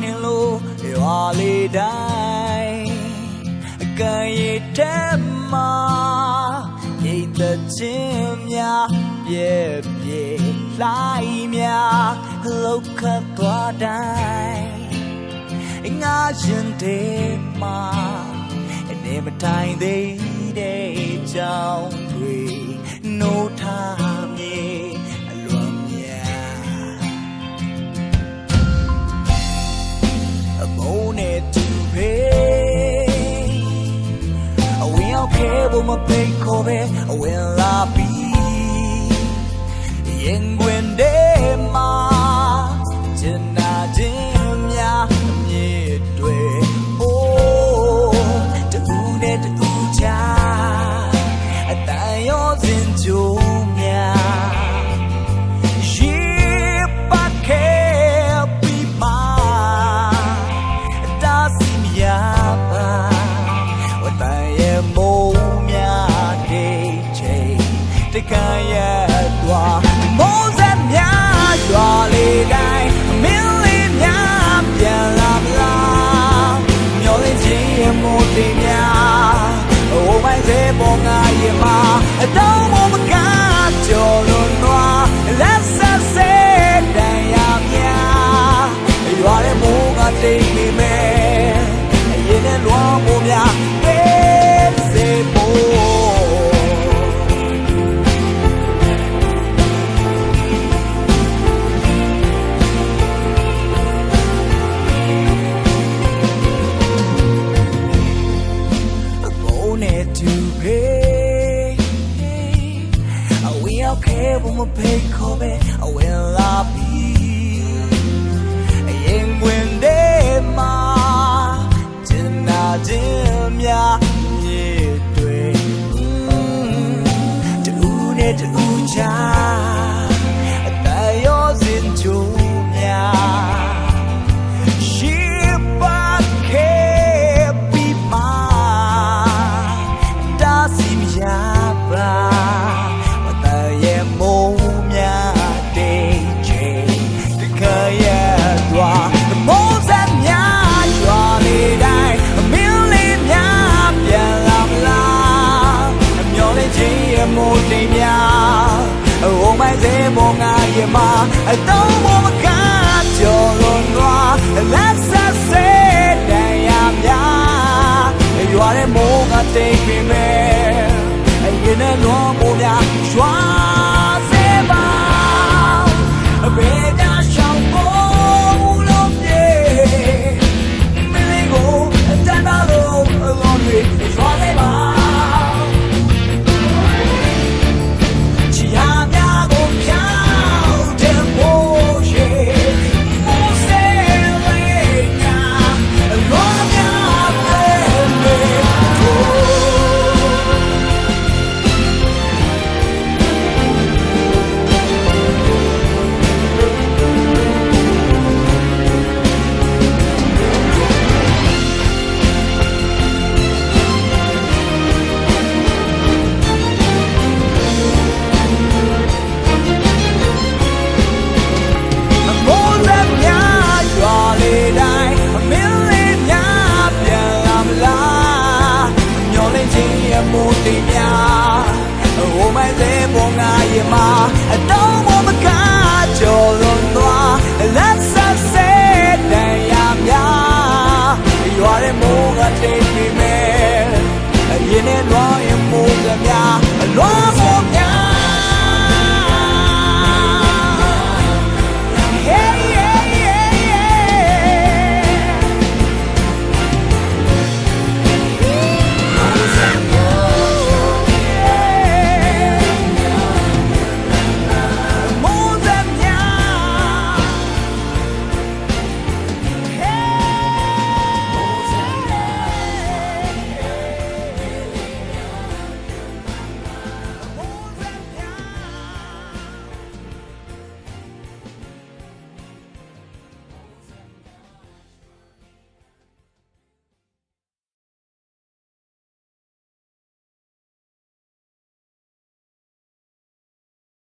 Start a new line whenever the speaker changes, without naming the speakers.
နှင်လို့ရွာလေးတိုင်းအကံရည်တက်မှာရိတ်သက်ခြင်းများပြည့်ပြည့်လိုက်များလောက်ခတ်သွားတိုင်းငါရှင်တဲ့မှာအနေမတိုင်းသေးတဲ့ကြောင်းတွေ no မပိတ်ခေါ်ပဲအဝင်လာပြီရင် to pay. Are we okay when we pay COVID? Or will I be? I don't want to cut your own noir Let's just say that I'm ya You are the more I take me